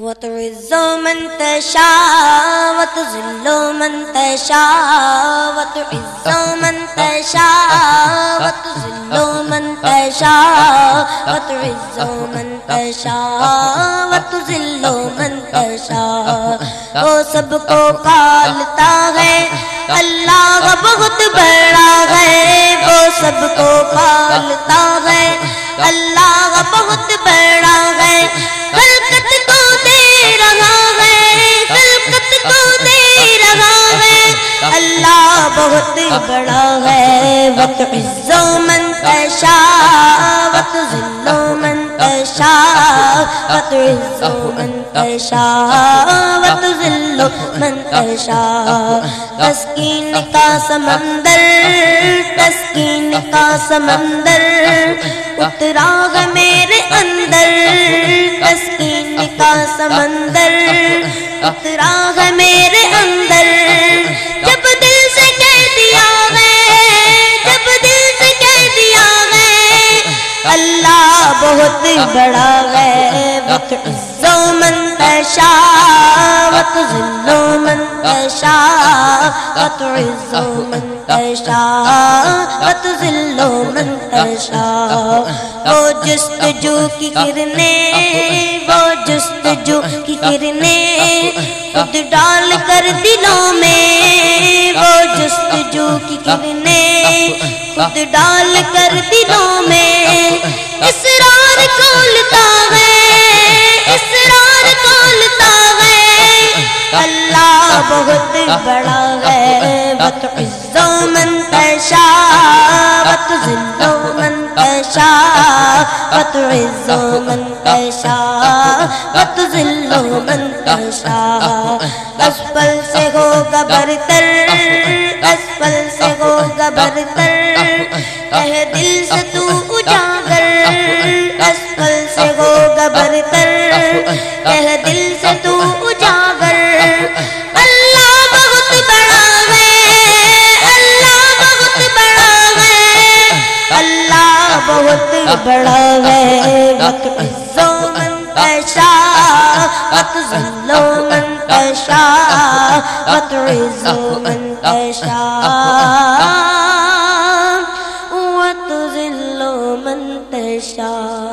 وتعز من تشاء وتذل من تشاء وتعز من تشاء وتذل من تشاء وتعز من تشاء وتذل من تشاء وہ سب کو پالتا ہے، اللہ بہت بڑا ہے۔ وہ سب کو پالتا ہے، اللہ بہت بڑا ہے۔ بہت بڑا ہے۔ وقت عزو من تشاء وقت ذلو من تشاء وقت عزو من تشاء وقت ذلو من تشاء تسکین کا سمندر، تسکین کا سمندر، اترا ہے میرے اندر۔ تسکین کا سمندر، اترا ہے میرے بہت بڑا ہے وقت عزو من تشاء وقت ذلو من تشاء وقت عزو من تشاء وقت من تشاء وہ جستجو کی کرنے، وہ جستجو کی کرنے، خود ڈال کر دلوں میں، وہ جستجو کی کرنے خود ڈال کر دلوں میں، اسرار کھولتا ہے، اسرار کھولتا ہے۔ اللہ بہت بڑا ہے وت عزو من تشاء وت ذلو من تشاء وت عزو من تشاء وت ذلو من تشاء۔ اسفل سے ہوگا برتر اسفل سے ہوگا برتر کہہ دل سے تو اجاگر، اسفل سے ہوگا برتر کہہ دل سے تو اجاگر، اللہ بہت بڑا ہے، اللہ بہت بڑا ہے۔ اللہ بہت بڑا ہے، وقت عزو من تشاء وقت ذلو من تشاء وقت عزو من تشاء شاہ